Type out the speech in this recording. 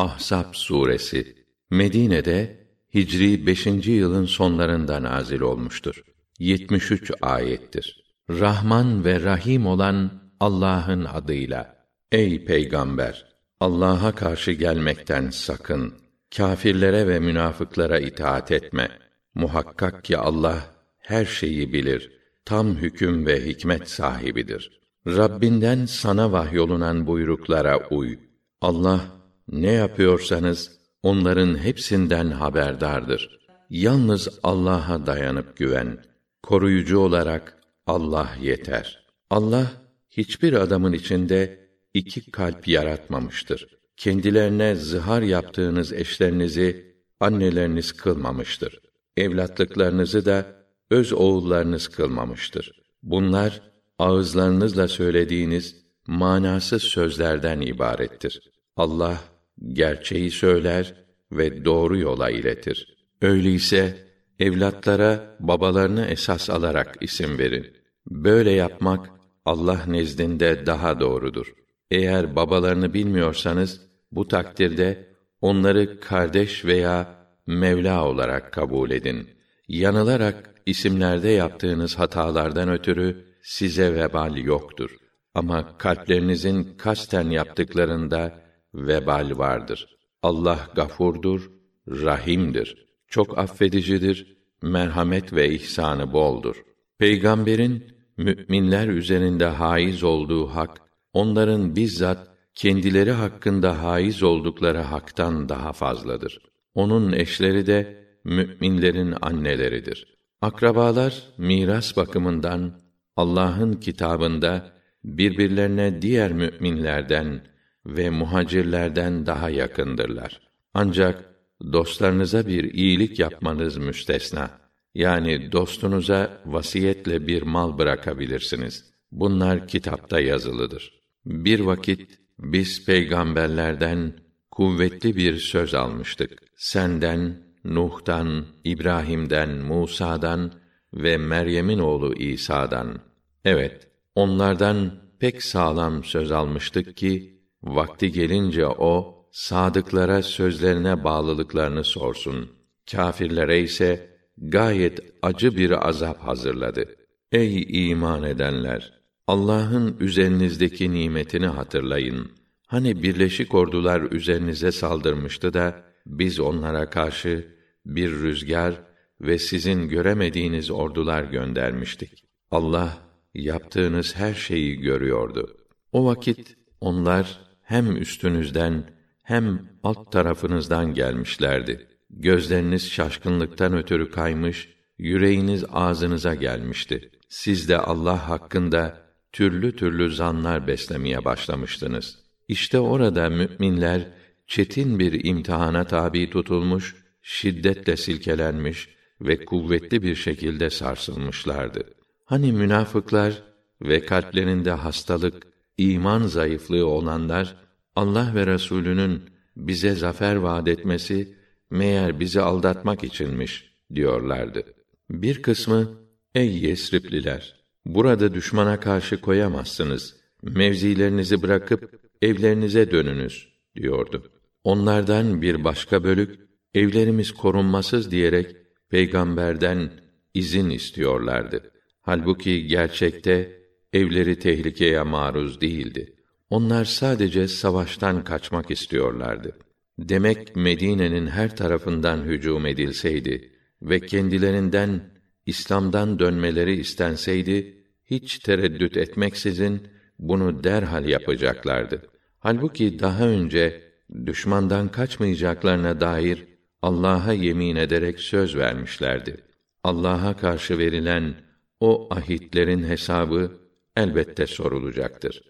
Ahzab suresi Medine'de Hicri 5. yılın sonlarında nazil olmuştur. 73 ayettir. Rahman ve Rahim olan Allah'ın adıyla. Ey peygamber, Allah'a karşı gelmekten sakın. Kâfirlere ve münafıklara itaat etme. Muhakkak ki Allah her şeyi bilir. Tam hüküm ve hikmet sahibidir. Rabbinden sana vahyolunan buyruklara uy. Allah ne yapıyorsanız onların hepsinden haberdardır. Yalnız Allah'a dayanıp güven. Koruyucu olarak Allah yeter. Allah hiçbir adamın içinde iki kalp yaratmamıştır. Kendilerine zihar yaptığınız eşlerinizi anneleriniz kılmamıştır. Evlatlıklarınızı da öz oğullarınız kılmamıştır. Bunlar ağızlarınızla söylediğiniz manasız sözlerden ibarettir. Allah gerçeği söyler ve doğru yola iletir. Öyleyse evlatlara babalarını esas alarak isim verin. Böyle yapmak Allah nezdinde daha doğrudur. Eğer babalarını bilmiyorsanız bu takdirde onları kardeş veya Mevla olarak kabul edin. Yanılarak isimlerde yaptığınız hatalardan ötürü size vebal yoktur. Ama kalplerinizin kasten yaptıklarında vebal vardır. Allah gafurdur, rahimdir. Çok affedicidir, merhamet ve ihsanı boldur. Peygamberin müminler üzerinde haiz olduğu hak onların bizzat kendileri hakkında haiz oldukları haktan daha fazladır. Onun eşleri de müminlerin anneleridir. Akrabalar miras bakımından Allah'ın kitabında birbirlerine diğer müminlerden ve muhacirlerden daha yakındırlar. Ancak dostlarınıza bir iyilik yapmanız müstesna. Yani dostunuza vasiyetle bir mal bırakabilirsiniz. Bunlar kitapta yazılıdır. Bir vakit biz peygamberlerden kuvvetli bir söz almıştık. Senden, Nuh'tan, İbrahim'den, Musa'dan ve Meryem'in oğlu İsa'dan. Evet, onlardan pek sağlam söz almıştık ki vakti gelince o sadıklara sözlerine bağlılıklarını sorsun. Kâfirlere ise gayet acı bir azap hazırladı. Ey iman edenler, Allah'ın üzerinizdeki nimetini hatırlayın. Hani birleşik ordular üzerinize saldırmıştı da biz onlara karşı bir rüzgar ve sizin göremediğiniz ordular göndermiştik. Allah yaptığınız her şeyi görüyordu. O vakit onlar hem üstünüzden hem alt tarafınızdan gelmişlerdi. Gözleriniz şaşkınlıktan ötürü kaymış, yüreğiniz ağzınıza gelmişti. Siz de Allah hakkında türlü türlü zanlar beslemeye başlamıştınız. İşte orada müminler çetin bir imtihana tabi tutulmuş, şiddetle silkelenmiş ve kuvvetli bir şekilde sarsılmışlardı. Hani münafıklar ve kalplerinde hastalık, iman zayıflığı olanlar Allah ve Resulü'nün bize zafer vaat etmesi meğer bizi aldatmak içinmiş diyorlardı. Bir kısmı ey Yesripliler burada düşmana karşı koyamazsınız. Mevzilerinizi bırakıp evlerinize dönünüz diyordu. Onlardan bir başka bölük evlerimiz korunmasız diyerek peygamberden izin istiyorlardı. Halbuki gerçekte evleri tehlikeye maruz değildi. Onlar sadece savaştan kaçmak istiyorlardı. Demek Medine'nin her tarafından hücum edilseydi ve kendilerinden İslam'dan dönmeleri istenseydi hiç tereddüt etmeksizin bunu derhal yapacaklardı. Halbuki daha önce düşmandan kaçmayacaklarına dair Allah'a yemin ederek söz vermişlerdi. Allah'a karşı verilen o ahitlerin hesabı elbette sorulacaktır.